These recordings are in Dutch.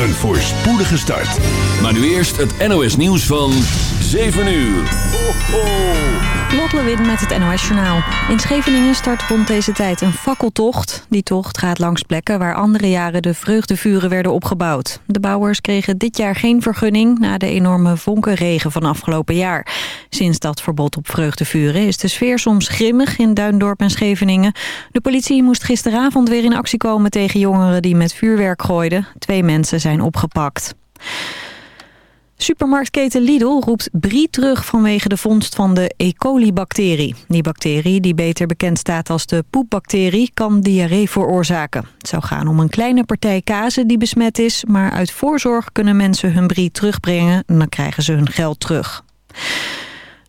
Een voorspoedige start. Maar nu eerst het NOS nieuws van 7 uur. Ho. Lot Lewin met het NOS Journaal. In Scheveningen start rond deze tijd een fakkeltocht. Die tocht gaat langs plekken waar andere jaren de vreugdevuren werden opgebouwd. De bouwers kregen dit jaar geen vergunning na de enorme vonkenregen van afgelopen jaar. Sinds dat verbod op vreugdevuren is de sfeer soms grimmig in Duindorp en Scheveningen. De politie moest gisteravond weer in actie komen tegen jongeren die met vuurwerk gooiden. Twee mensen zijn opgepakt. Supermarktketen Lidl roept Brie terug vanwege de vondst van de E. coli-bacterie. Die bacterie, die beter bekend staat als de poepbacterie, kan diarree veroorzaken. Het zou gaan om een kleine partij kazen die besmet is... maar uit voorzorg kunnen mensen hun Brie terugbrengen en dan krijgen ze hun geld terug.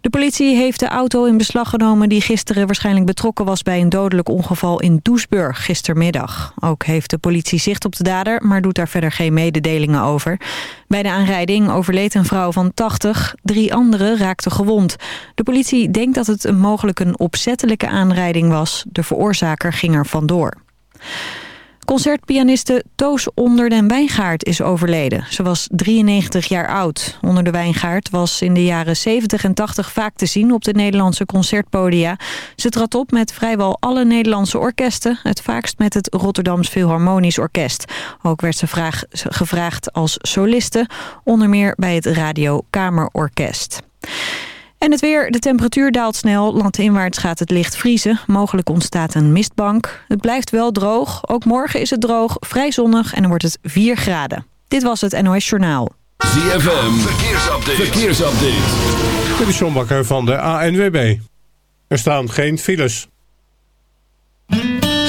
De politie heeft de auto in beslag genomen die gisteren waarschijnlijk betrokken was bij een dodelijk ongeval in Doesburg gistermiddag. Ook heeft de politie zicht op de dader, maar doet daar verder geen mededelingen over. Bij de aanrijding overleed een vrouw van 80, drie anderen raakten gewond. De politie denkt dat het mogelijk een opzettelijke aanrijding was. De veroorzaker ging er vandoor. Concertpianiste Toos Onder den Wijngaard is overleden. Ze was 93 jaar oud. Onder de Wijngaard was in de jaren 70 en 80 vaak te zien op de Nederlandse concertpodia. Ze trad op met vrijwel alle Nederlandse orkesten. Het vaakst met het Rotterdams Philharmonisch Orkest. Ook werd ze vraag, gevraagd als soliste, onder meer bij het Radio Kamerorkest. En het weer, de temperatuur daalt snel. Landinwaarts gaat het licht vriezen. Mogelijk ontstaat een mistbank. Het blijft wel droog. Ook morgen is het droog, vrij zonnig en dan wordt het 4 graden. Dit was het NOS Journaal. ZFM, verkeersupdate. verkeersupdate. Dit is John Bakker van de ANWB. Er staan geen files.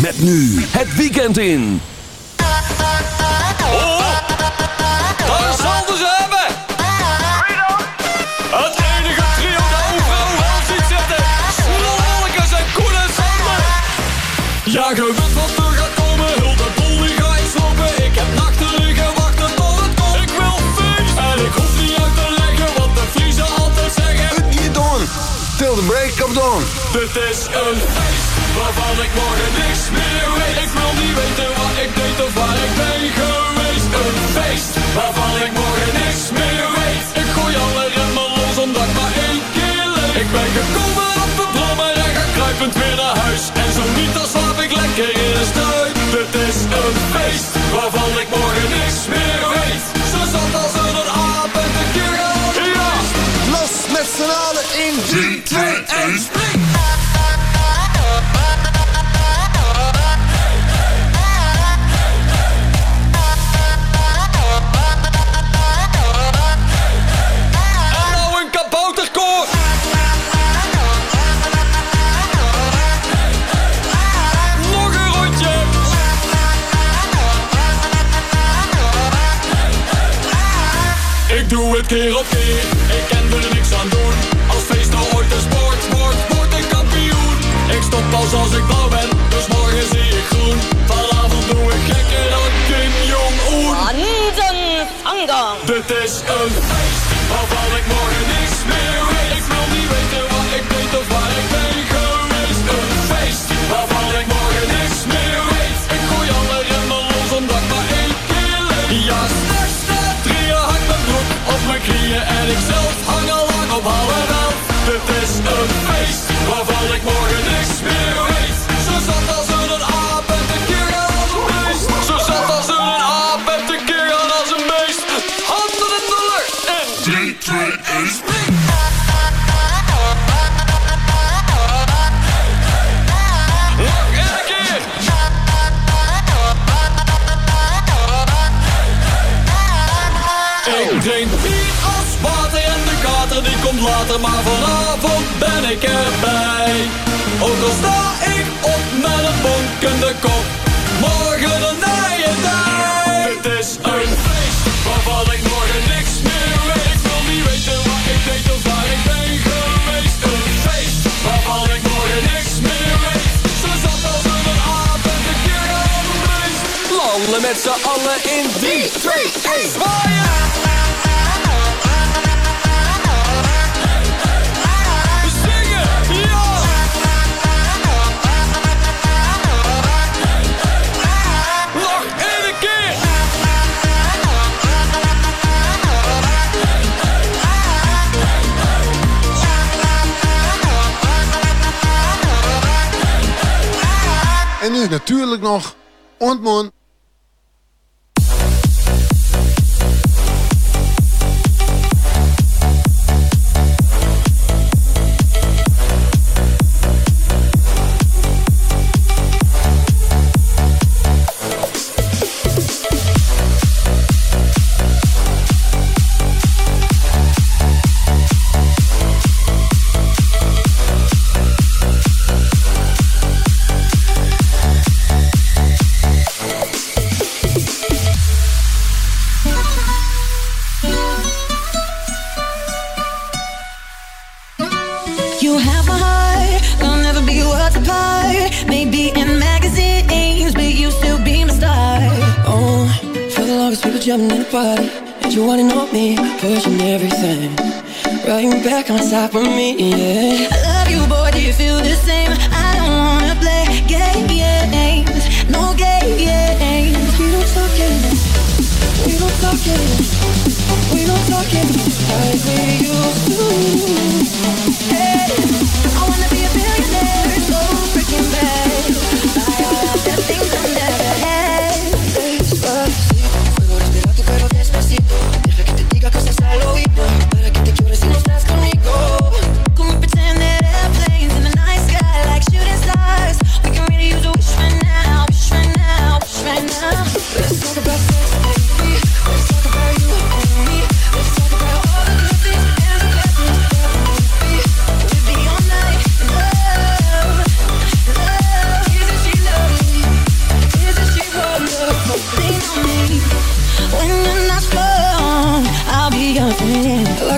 Met nu het weekend in. Oh, daar zal ze hebben. Het enige trio dat overal wel ziet zitten. Snolletjes en Koen en Sander. Ja, je weet wat er gaat komen. De boel die ga ik slopen. Ik heb nachten liggen wachten tot het komt. Ik wil feest. En ik hoef niet uit te leggen wat de Friese altijd zeggen. Niet doen. Till the break of dawn. Dit is een feest waarvan ik morgen niks meer weet. Ik wil niet weten wat ik deed of waar ik ben geweest. Een feest waarvan ik morgen niks meer weet. Ik gooi alle remmen los omdat ik maar één keer. Ik ben gekomen op de brommer en ga kruipend weer naar huis. En zo niet dan slaap ik lekker in de struik. Het is een feest waarvan ik morgen niks meer weet. Zo zat als een aap en de keer gehaald. Ja, los met z'n allen in 3, 2, 1. keer komt later, maar vanavond ben ik erbij. Ook al sta ik op met een bonkende kop, morgen een nije tijd. Het is een feest waarvan ik morgen niks meer weet. Ik wil niet weten wat ik deed of waar ik ben geweest. Een feest waarvan ik morgen niks meer weet. Ze zat als een keer en de kerel Landen met z'n allen in 3, 2, 1, zwaaien! natuurlijk nog. Ontmoen.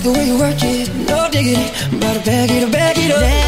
the way you work it, no diggity. I'm about to bag it up, bag it up.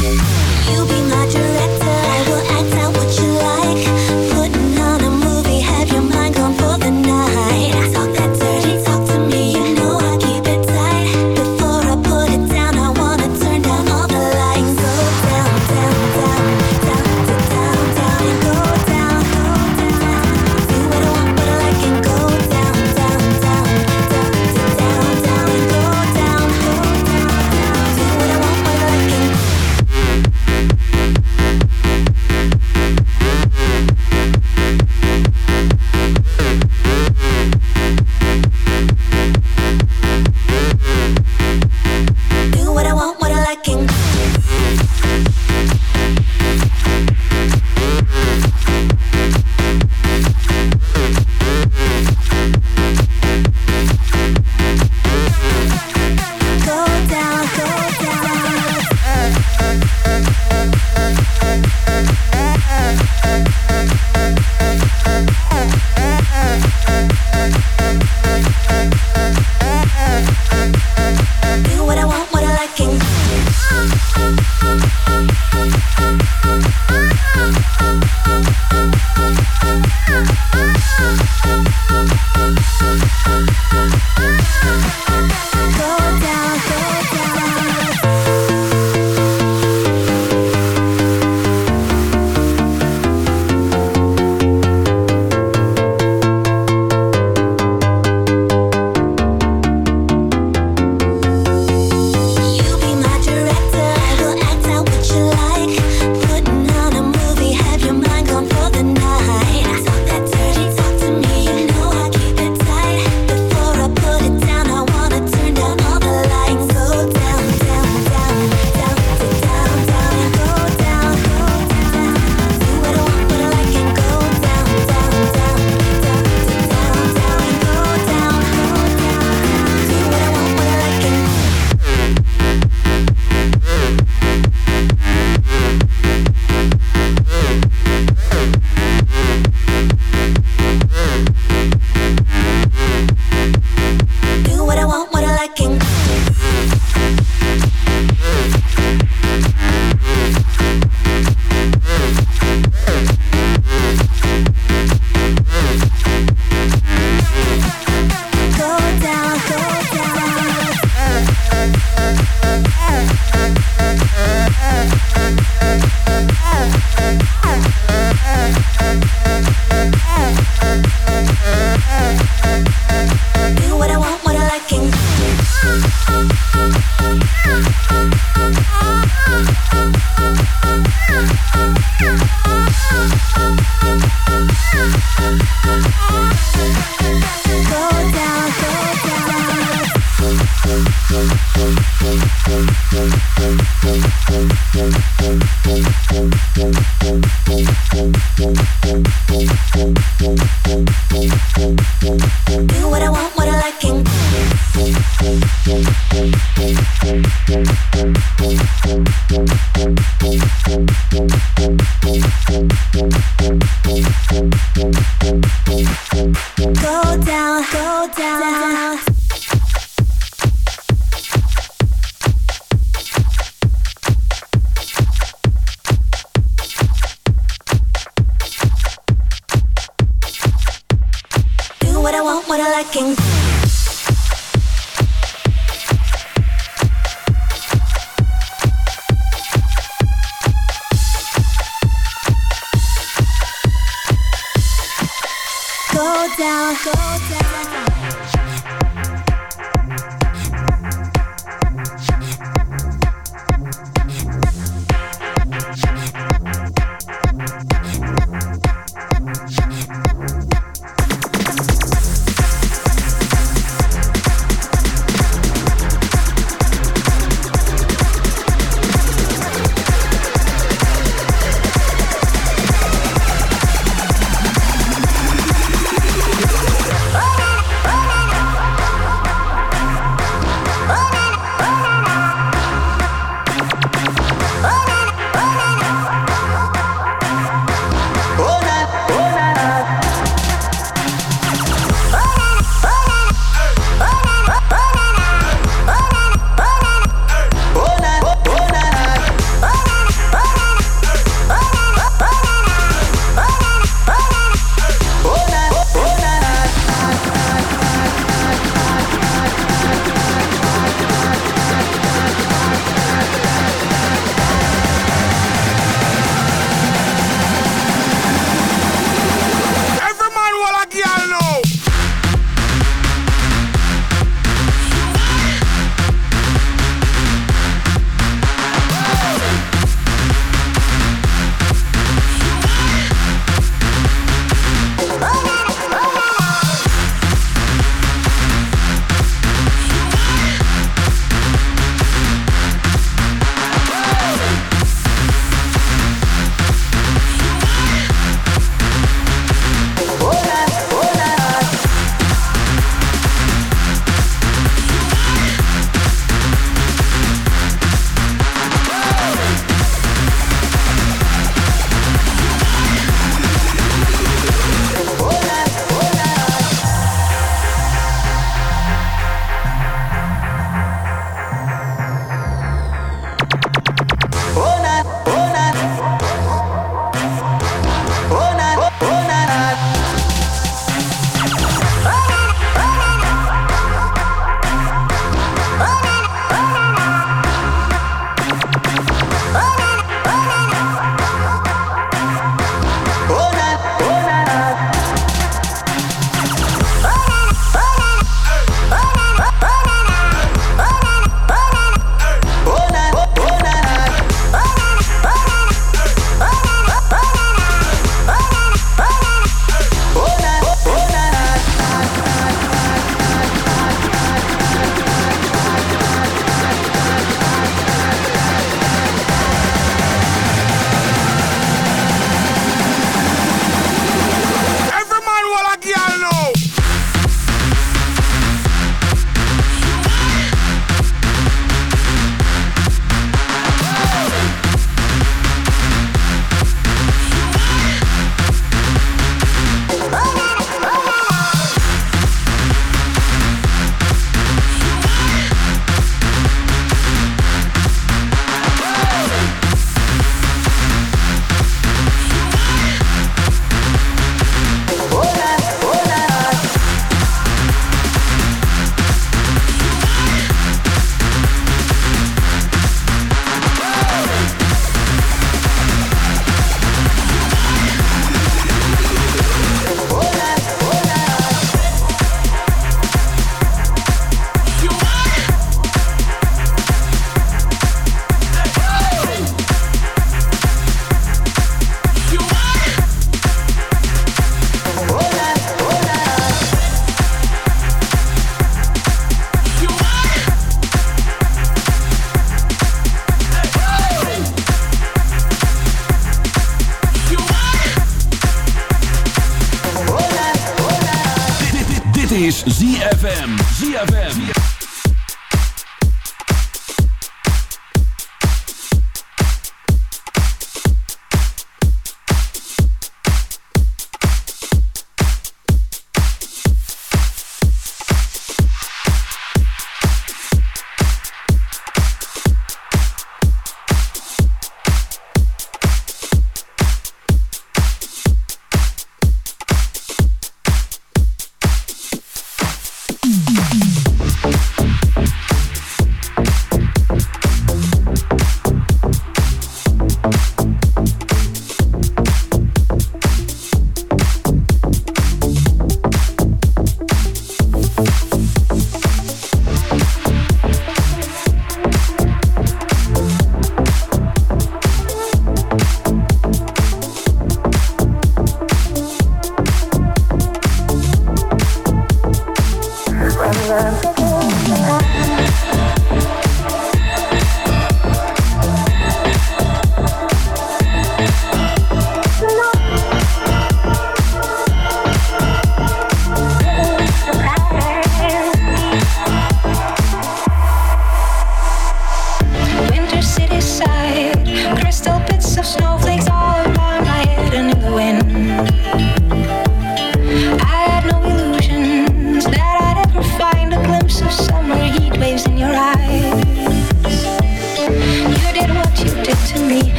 Thank I can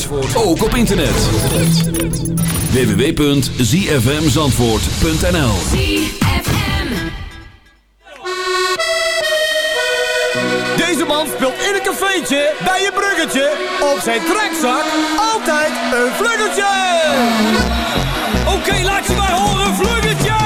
Zandvoort ook op internet. www.zfmzandvoort.nl Deze man speelt in een cafeetje bij je bruggetje. Op zijn trekzak altijd een vluggeltje. Oké laat je maar horen, vluggetje!